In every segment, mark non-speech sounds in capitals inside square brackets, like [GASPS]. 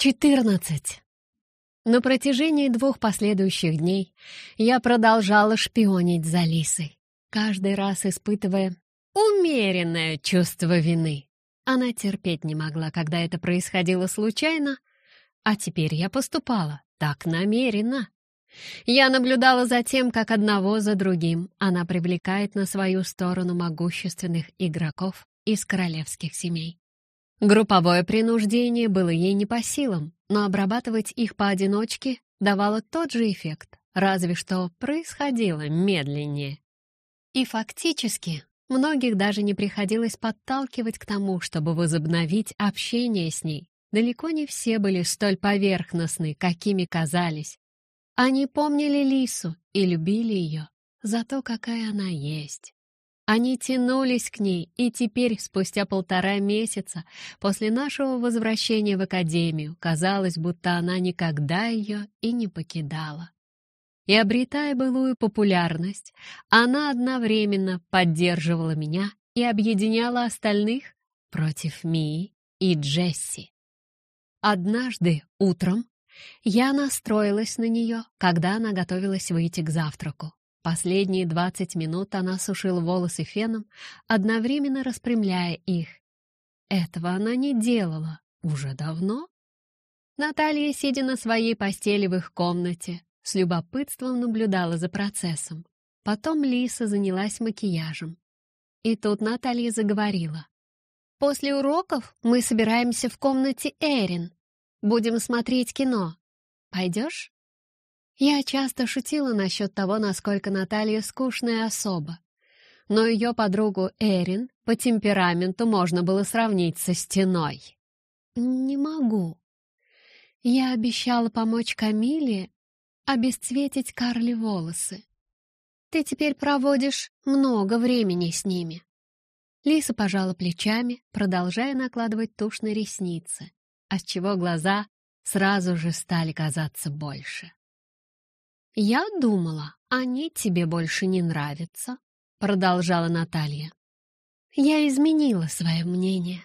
14. На протяжении двух последующих дней я продолжала шпионить за Лисой, каждый раз испытывая умеренное чувство вины. Она терпеть не могла, когда это происходило случайно, а теперь я поступала так намеренно. Я наблюдала за тем, как одного за другим она привлекает на свою сторону могущественных игроков из королевских семей. Групповое принуждение было ей не по силам, но обрабатывать их поодиночке давало тот же эффект, разве что происходило медленнее. И фактически многих даже не приходилось подталкивать к тому, чтобы возобновить общение с ней. Далеко не все были столь поверхностны, какими казались. Они помнили Лису и любили ее за то, какая она есть. Они тянулись к ней, и теперь, спустя полтора месяца, после нашего возвращения в академию, казалось, будто она никогда ее и не покидала. И обретая былую популярность, она одновременно поддерживала меня и объединяла остальных против Мии и Джесси. Однажды утром я настроилась на нее, когда она готовилась выйти к завтраку. Последние двадцать минут она сушила волосы феном, одновременно распрямляя их. Этого она не делала уже давно. Наталья, сидя на своей постели в их комнате, с любопытством наблюдала за процессом. Потом Лиса занялась макияжем. И тут Наталья заговорила. «После уроков мы собираемся в комнате Эрин. Будем смотреть кино. Пойдешь?» Я часто шутила насчет того, насколько Наталья скучная особа. Но ее подругу Эрин по темпераменту можно было сравнить со стеной. «Не могу. Я обещала помочь Камиле обесцветить Карли волосы. Ты теперь проводишь много времени с ними». Лиса пожала плечами, продолжая накладывать тушь на ресницы, отчего глаза сразу же стали казаться больше. «Я думала, они тебе больше не нравятся», — продолжала Наталья. «Я изменила свое мнение.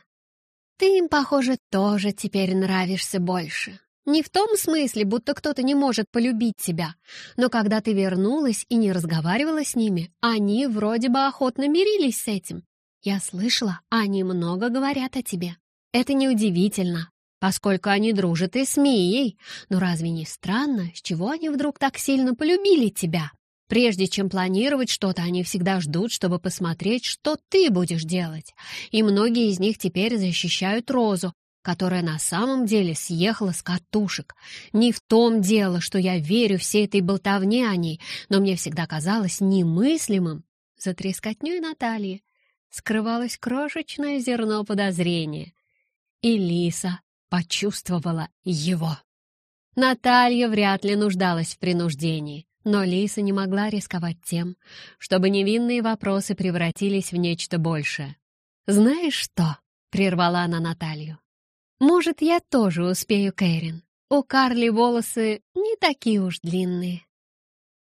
Ты им, похоже, тоже теперь нравишься больше. Не в том смысле, будто кто-то не может полюбить тебя, но когда ты вернулась и не разговаривала с ними, они вроде бы охотно мирились с этим. Я слышала, они много говорят о тебе. Это неудивительно, поскольку они дружат и с Мией. Но разве не странно, с чего они вдруг так сильно полюбили тебя? Прежде чем планировать что-то, они всегда ждут, чтобы посмотреть, что ты будешь делать. И многие из них теперь защищают Розу, которая на самом деле съехала с катушек. Не в том дело, что я верю всей этой болтовне о ней, но мне всегда казалось немыслимым. За трескотней Натальи скрывалось крошечное зерно подозрения. И Лиса почувствовала его. Наталья вряд ли нуждалась в принуждении, но Лиса не могла рисковать тем, чтобы невинные вопросы превратились в нечто большее. «Знаешь что?» — прервала она Наталью. «Может, я тоже успею, Кэрин. У Карли волосы не такие уж длинные».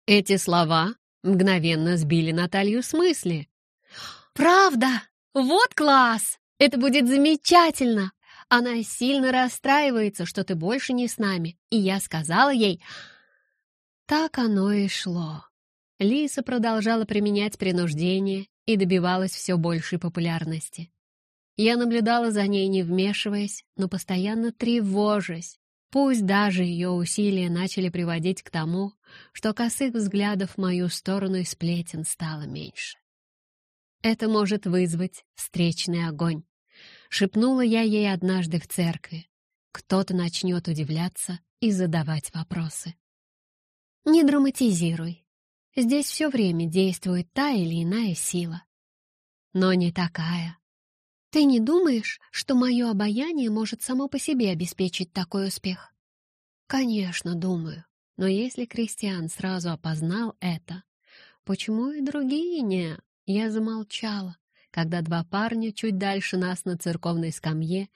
Эти слова мгновенно сбили Наталью с мысли. «Правда? Вот класс! Это будет замечательно! Она сильно расстраивается, что ты больше не с нами. И я сказала ей... Так оно и шло. Лиса продолжала применять принуждение и добивалась все большей популярности. Я наблюдала за ней, не вмешиваясь, но постоянно тревожась. Пусть даже ее усилия начали приводить к тому, что косых взглядов в мою сторону и сплетен стало меньше. Это может вызвать встречный огонь. Шепнула я ей однажды в церкви. Кто-то начнет удивляться и задавать вопросы. Не драматизируй. Здесь все время действует та или иная сила. Но не такая. Ты не думаешь, что мое обаяние может само по себе обеспечить такой успех? Конечно, думаю. Но если Кристиан сразу опознал это, почему и другие не? Я замолчала когда два парня чуть дальше нас на церковной скамье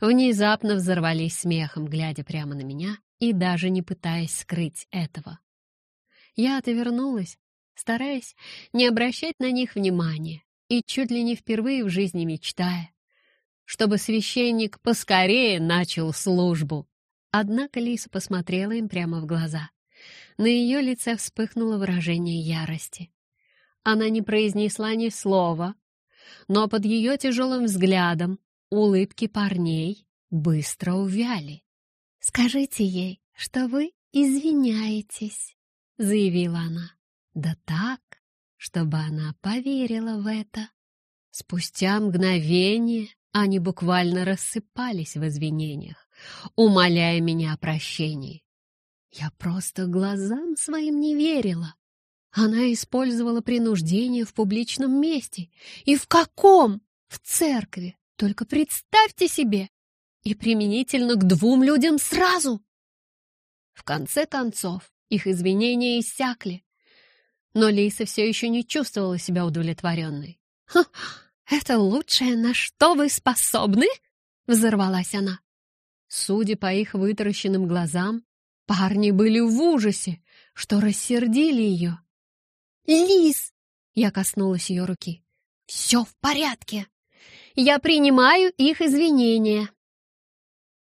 внезапно взорвались смехом, глядя прямо на меня и даже не пытаясь скрыть этого. Я отвернулась, стараясь не обращать на них внимания и чуть ли не впервые в жизни мечтая, чтобы священник поскорее начал службу, Однако Лиса посмотрела им прямо в глаза. На ее лице вспыхнуло выражение ярости. Она не произнесла ни слова, но под ее тяжелым взглядом улыбки парней быстро увяли. «Скажите ей, что вы извиняетесь», — заявила она. Да так, чтобы она поверила в это. Спустя мгновение они буквально рассыпались в извинениях, умоляя меня о прощении. Я просто глазам своим не верила. Она использовала принуждение в публичном месте. И в каком? В церкви. Только представьте себе! И применительно к двум людям сразу! В конце концов, их извинения иссякли. Но Лиса все еще не чувствовала себя удовлетворенной. «Ха, это лучшее, на что вы способны?» — взорвалась она. Судя по их вытаращенным глазам, парни были в ужасе, что рассердили ее. «Лис!» — я коснулась ее руки. «Все в порядке. Я принимаю их извинения».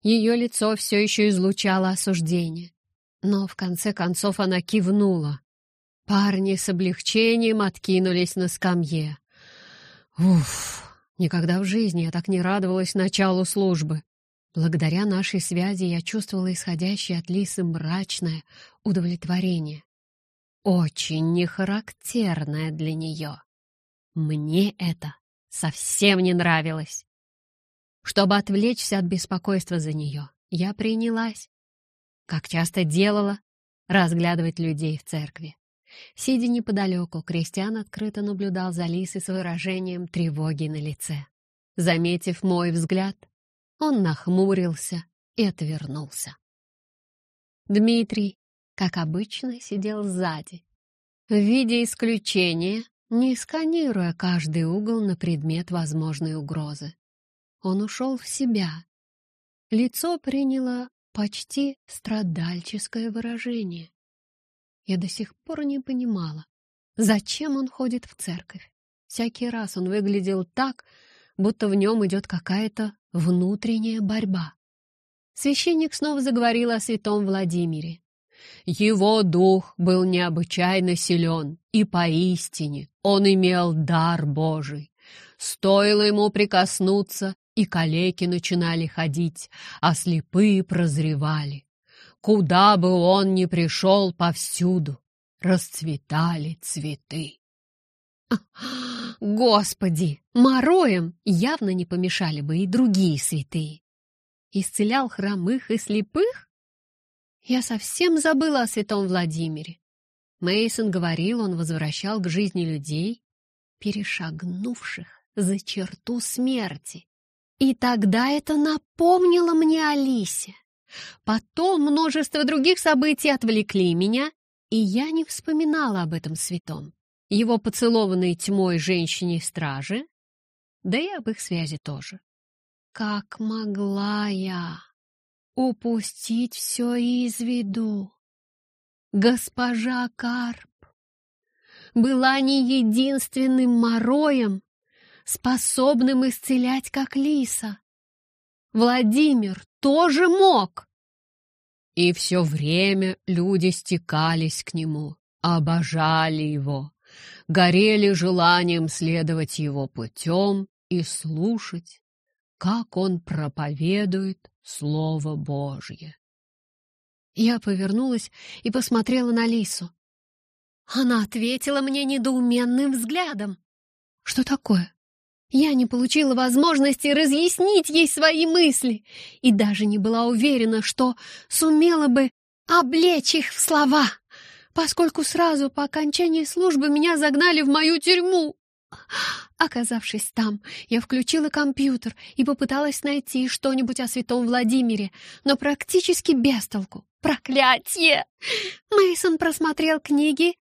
Ее лицо все еще излучало осуждение, но в конце концов она кивнула. Парни с облегчением откинулись на скамье. Уф, никогда в жизни я так не радовалась началу службы. Благодаря нашей связи я чувствовала исходящее от Лисы мрачное удовлетворение очень нехарактерная для нее. Мне это совсем не нравилось. Чтобы отвлечься от беспокойства за нее, я принялась, как часто делала, разглядывать людей в церкви. Сидя неподалеку, Кристиан открыто наблюдал за Лисой с выражением тревоги на лице. Заметив мой взгляд, он нахмурился и отвернулся. Дмитрий как обычно, сидел сзади, в виде исключения, не сканируя каждый угол на предмет возможной угрозы. Он ушел в себя. Лицо приняло почти страдальческое выражение. Я до сих пор не понимала, зачем он ходит в церковь. Всякий раз он выглядел так, будто в нем идет какая-то внутренняя борьба. Священник снова заговорил о святом Владимире. Его дух был необычайно силен, и поистине он имел дар Божий. Стоило ему прикоснуться, и калеки начинали ходить, а слепые прозревали. Куда бы он ни пришел, повсюду расцветали цветы. [GASPS] Господи, мороем явно не помешали бы и другие святые. Исцелял хромых и слепых? Я совсем забыла о святом Владимире. Мейсон говорил, он возвращал к жизни людей, перешагнувших за черту смерти. И тогда это напомнило мне Алисе. Потом множество других событий отвлекли меня, и я не вспоминала об этом святом. Его поцелованной тьмой женщине-страже, да и об их связи тоже. Как могла я? Упустить все из виду. Госпожа Карп была не единственным мороем, способным исцелять, как лиса. Владимир тоже мог. И все время люди стекались к нему, обожали его, горели желанием следовать его путем и слушать, как он проповедует Слово Божье. Я повернулась и посмотрела на Лису. Она ответила мне недоуменным взглядом. Что такое? Я не получила возможности разъяснить ей свои мысли и даже не была уверена, что сумела бы облечь их в слова, поскольку сразу по окончании службы меня загнали в мою тюрьму. Оказавшись там, я включила компьютер и попыталась найти что-нибудь о святом Владимире, но практически без толку. Проклятие! Мейсон просмотрел книги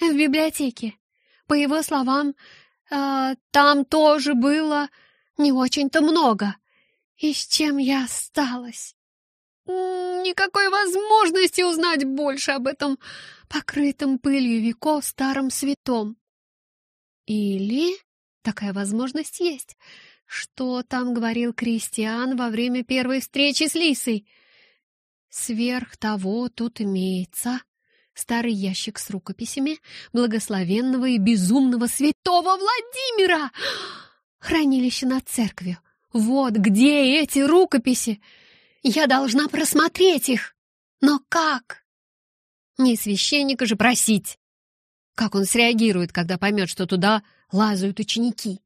в библиотеке. По его словам, э, там тоже было не очень-то много. И с чем я осталась? Никакой возможности узнать больше об этом покрытом пылью веков старом святом. Или такая возможность есть. Что там говорил Кристиан во время первой встречи с Лисой? Сверх того тут имеется старый ящик с рукописями благословенного и безумного святого Владимира, хранилище над церковью. Вот где эти рукописи! Я должна просмотреть их. Но как? Не священника же просить. Как он среагирует, когда поймет, что туда лазают ученики?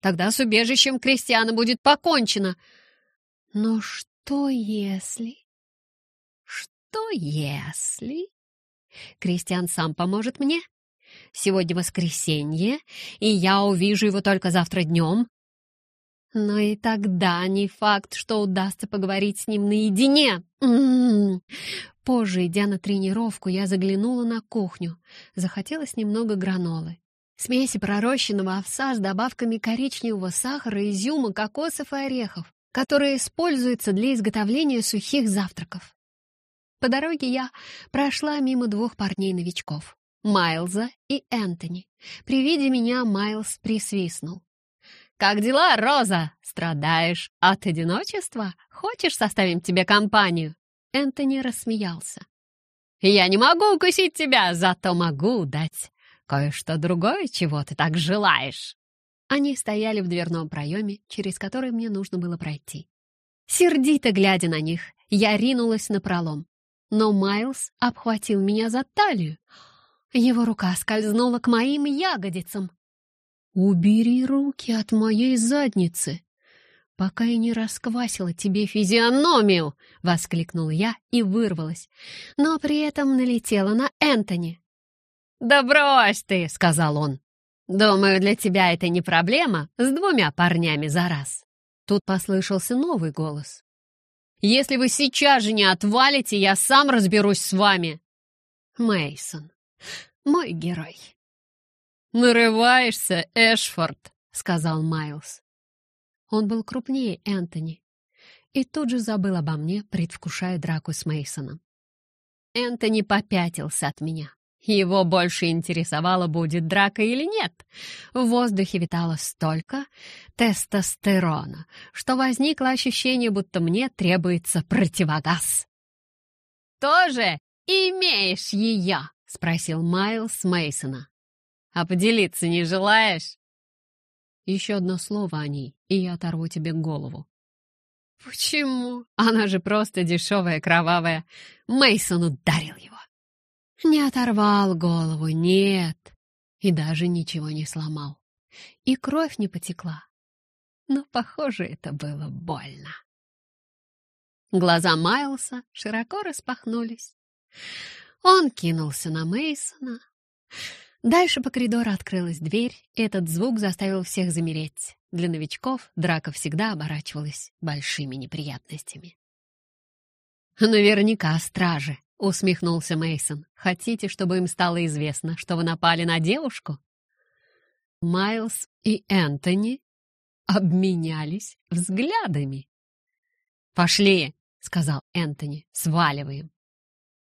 Тогда с убежищем крестьяна будет покончено. Но что если... Что если... Крестьян сам поможет мне? Сегодня воскресенье, и я увижу его только завтра днем. Но и тогда не факт, что удастся поговорить с ним наедине. М -м -м. Позже, идя на тренировку, я заглянула на кухню. Захотелось немного гранолы. Смеси пророщенного овса с добавками коричневого сахара, изюма, кокосов и орехов, которые используются для изготовления сухих завтраков. По дороге я прошла мимо двух парней-новичков — Майлза и Энтони. При виде меня Майлз присвистнул. «Как дела, Роза? Страдаешь от одиночества? Хочешь, составим тебе компанию?» Энтони рассмеялся. «Я не могу укусить тебя, зато могу дать кое-что другое, чего ты так желаешь». Они стояли в дверном проеме, через который мне нужно было пройти. Сердито глядя на них, я ринулась на пролом. Но Майлз обхватил меня за талию. Его рука скользнула к моим ягодицам. «Убери руки от моей задницы, пока я не расквасила тебе физиономию!» — воскликнула я и вырвалась, но при этом налетела на Энтони. «Да брось ты!» — сказал он. «Думаю, для тебя это не проблема с двумя парнями за раз». Тут послышался новый голос. «Если вы сейчас же не отвалите, я сам разберусь с вами!» Мейсон, мой герой. «Нарываешься, Эшфорд!» — сказал Майлз. Он был крупнее Энтони и тут же забыл обо мне, предвкушая драку с Мейсоном. Энтони попятился от меня. Его больше интересовало, будет драка или нет. В воздухе витало столько тестостерона, что возникло ощущение, будто мне требуется противогаз. «Тоже имеешь ее?» — спросил Майлз Мейсона. «А поделиться не желаешь?» «Еще одно слово о ней, и я оторву тебе голову». «Почему? Она же просто дешевая, кровавая». Мейсон ударил его. Не оторвал голову, нет, и даже ничего не сломал. И кровь не потекла. Но, похоже, это было больно. Глаза Майлса широко распахнулись. Он кинулся на Мейсона. Дальше по коридору открылась дверь, и этот звук заставил всех замереть. Для новичков драка всегда оборачивалась большими неприятностями. Наверняка стражи — усмехнулся Мейсон. «Хотите, чтобы им стало известно, что вы напали на девушку?» Майлз и Энтони обменялись взглядами. «Пошли!» — сказал Энтони. «Сваливаем.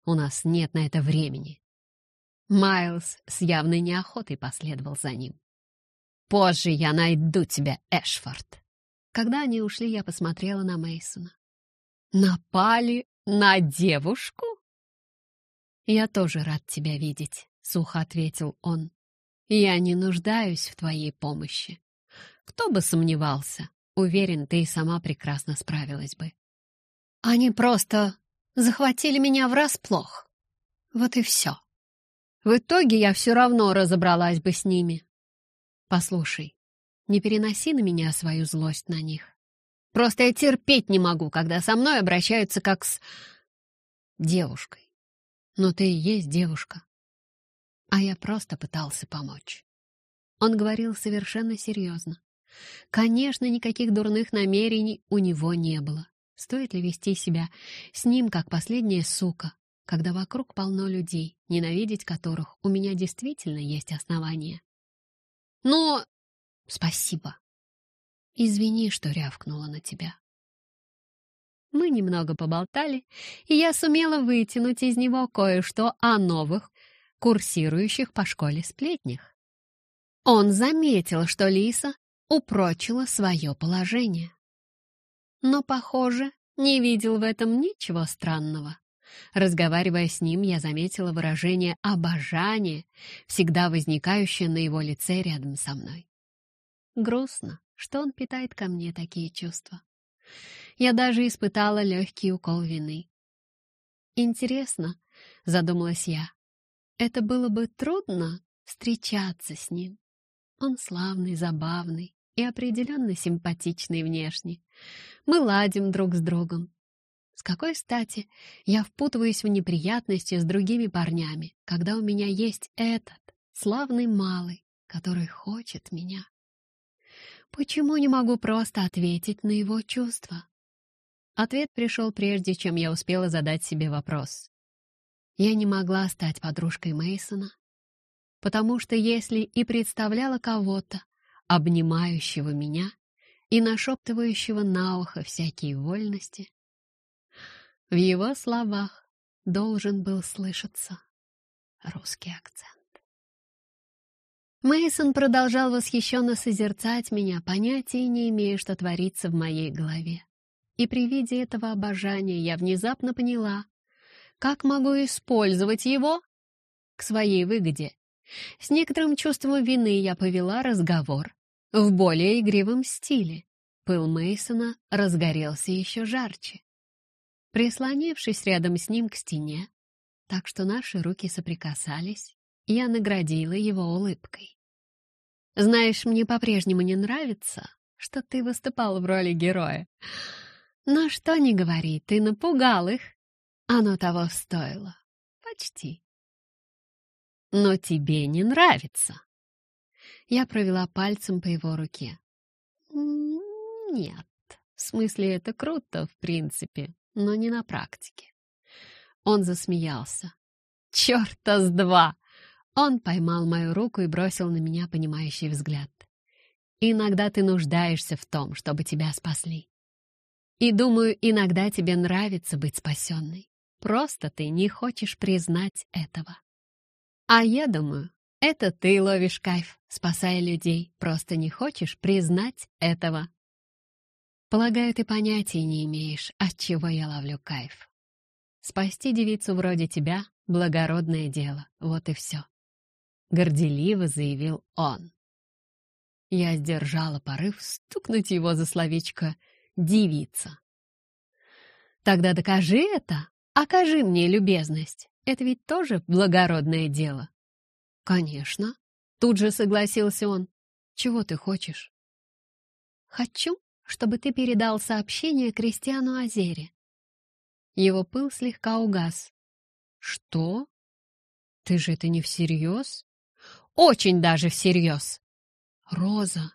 У нас нет на это времени». Майлз с явной неохотой последовал за ним. «Позже я найду тебя, Эшфорд!» Когда они ушли, я посмотрела на Мейсона. «Напали на девушку?» «Я тоже рад тебя видеть», — сухо ответил он. «Я не нуждаюсь в твоей помощи. Кто бы сомневался, уверен, ты и сама прекрасно справилась бы». «Они просто захватили меня врасплох. Вот и все. В итоге я все равно разобралась бы с ними. Послушай, не переноси на меня свою злость на них. Просто я терпеть не могу, когда со мной обращаются как с девушкой. Но ты и есть девушка. А я просто пытался помочь. Он говорил совершенно серьезно. Конечно, никаких дурных намерений у него не было. Стоит ли вести себя с ним, как последняя сука, когда вокруг полно людей, ненавидеть которых у меня действительно есть основания? Но... Спасибо. Извини, что рявкнула на тебя. Мы немного поболтали, и я сумела вытянуть из него кое-что о новых, курсирующих по школе сплетнях. Он заметил, что Лиса упрочила свое положение. Но, похоже, не видел в этом ничего странного. Разговаривая с ним, я заметила выражение обожания, всегда возникающее на его лице рядом со мной. Грустно, что он питает ко мне такие чувства. Я даже испытала легкий укол вины. Интересно, задумалась я, это было бы трудно встречаться с ним. Он славный, забавный и определенно симпатичный внешне. Мы ладим друг с другом. С какой стати я впутываюсь в неприятности с другими парнями, когда у меня есть этот славный малый, который хочет меня? Почему не могу просто ответить на его чувства? Ответ пришел прежде, чем я успела задать себе вопрос. Я не могла стать подружкой Мейсона, потому что если и представляла кого-то, обнимающего меня и нашептывающего на ухо всякие вольности, в его словах должен был слышаться русский акцент. Мейсон продолжал восхищенно созерцать меня, понятия не имея, что творится в моей голове. И при виде этого обожания я внезапно поняла, как могу использовать его к своей выгоде. С некоторым чувством вины я повела разговор в более игривом стиле. Пыл Мейсона разгорелся еще жарче. Прислонившись рядом с ним к стене, так что наши руки соприкасались, я наградила его улыбкой. «Знаешь, мне по-прежнему не нравится, что ты выступал в роли героя. Но что ни говори, ты напугал их. Оно того стоило. Почти. Но тебе не нравится. Я провела пальцем по его руке. Нет, в смысле, это круто, в принципе но не на практике. Он засмеялся. «Чёрта с два!» Он поймал мою руку и бросил на меня понимающий взгляд. «Иногда ты нуждаешься в том, чтобы тебя спасли. И думаю, иногда тебе нравится быть спасенной. Просто ты не хочешь признать этого. А я думаю, это ты ловишь кайф, спасая людей, просто не хочешь признать этого. Полагаю, ты понятия не имеешь, от чего я ловлю кайф. Спасти девицу вроде тебя — благородное дело, вот и все. Горделиво заявил он. Я сдержала порыв стукнуть его за словечко «девица». Тогда докажи это, окажи мне любезность. Это ведь тоже благородное дело. Конечно. Тут же согласился он. Чего ты хочешь? Хочу, чтобы ты передал сообщение Кристиану Азере». Его пыл слегка угас. «Что? Ты же это не всерьез?» «Очень даже всерьез!» «Роза,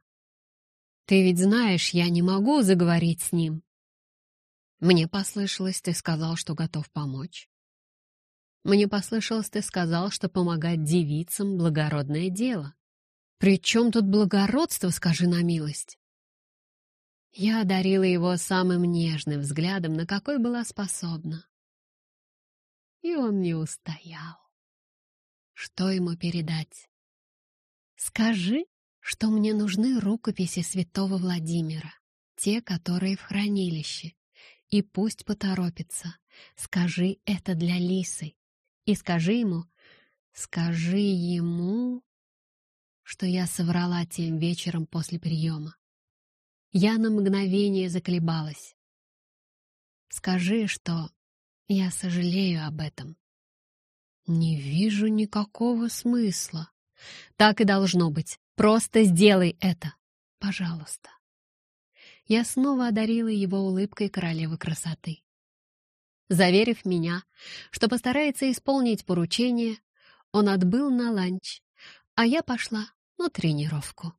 ты ведь знаешь, я не могу заговорить с ним». «Мне послышалось, ты сказал, что готов помочь». «Мне послышалось, ты сказал, что помогать девицам — благородное дело». «При чем тут благородство, скажи на милость?» Я одарила его самым нежным взглядом, на какой была способна. И он не устоял. Что ему передать? Скажи, что мне нужны рукописи святого Владимира, те, которые в хранилище, и пусть поторопится. Скажи это для Лисы. И скажи ему, скажи ему, что я соврала тем вечером после приема. Я на мгновение заколебалась. Скажи, что я сожалею об этом. Не вижу никакого смысла. Так и должно быть. Просто сделай это. Пожалуйста. Я снова одарила его улыбкой королевы красоты. Заверив меня, что постарается исполнить поручение, он отбыл на ланч, а я пошла на тренировку.